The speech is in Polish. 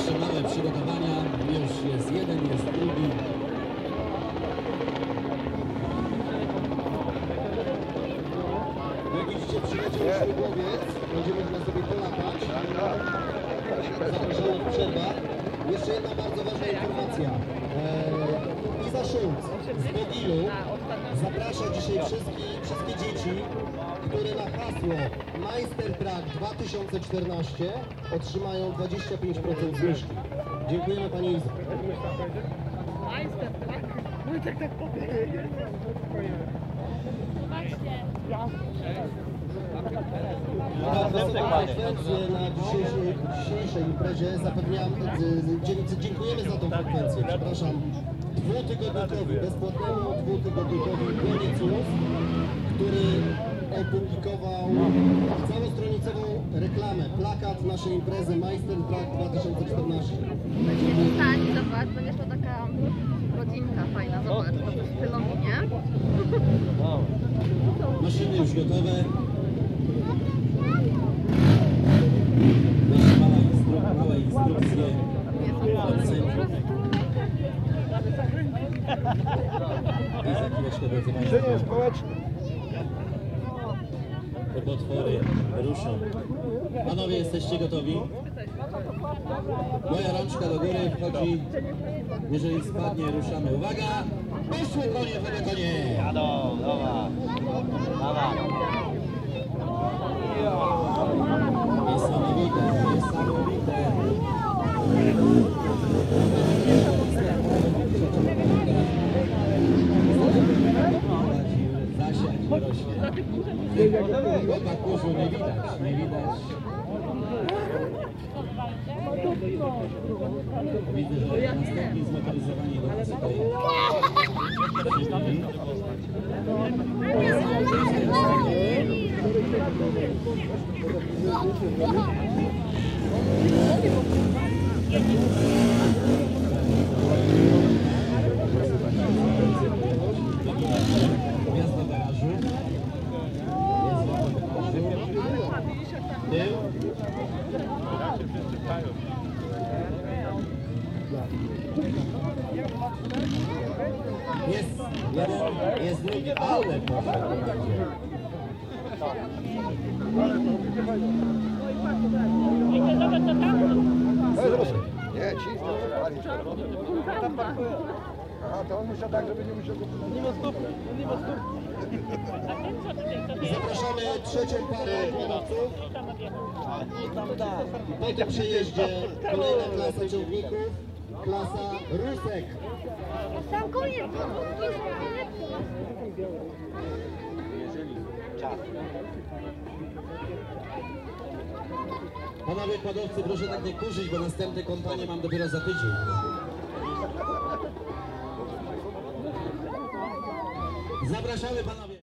Jeszcze małe przygotowania. Już jest jeden, jest drugi. Jak widzicie, przyleciał śmigłowiec. Będzie można sobie polatać. Zapraszamy w przerwach. Jeszcze jedna bardzo ważna informacja. Eee, Iza Schulz z Bogilu zaprasza dzisiaj wszystkie, wszystkie dzieci, które na hasło Meistertrack 2014 otrzymają 25% zniżki. Dziękujemy Pani. Majster, tak? Wojtek tak powiedział. Bardzo frekwencję na dzisiejszej, dzisiejszej imprezie zapewniam, z- dzie- dziękujemy za tą frekwencję, przepraszam, dwutygodnikowi, bezpłatnemu dwutygodnikowi Koniec News, który opublikował całostronicową reklamę, plakat naszej imprezy Meister Track 2014. Będziemy stać, zobacz, będzie to taka godzinka fajna, zobacz, to jest stylowi, nie? Maszyny już gotowe. I za chwileczkę, drodzy Państwo, społeczne. te potwory ruszą. Panowie, jesteście gotowi? Moja rączka do góry wchodzi. Jeżeli spadnie, ruszamy. Uwaga! Poszły konie, konie, konie! Jadą, dobra. Dobra. Chłopak kurzu nie widać, nie widać. Widzę, że następni zmotoryzowani do nas tutaj. Wjazd do garażu. Jest wjazd do garażu. Tył. Jest jeden, jest drugi, ale poszedł. Nie, cisto. Aha, to on musiał tak, żeby nie musiał... Nie ma stopy, nie ma stopy. Zapraszamy trzecią parę kierowców. Po tym przejeździe kolejna klasa ciągników, klasa Rusek. Sam koniec, Panowie kładowcy, proszę tak nie kurzyć, bo następne kompanie mam dopiero za tydzień. Zapraszamy panowie.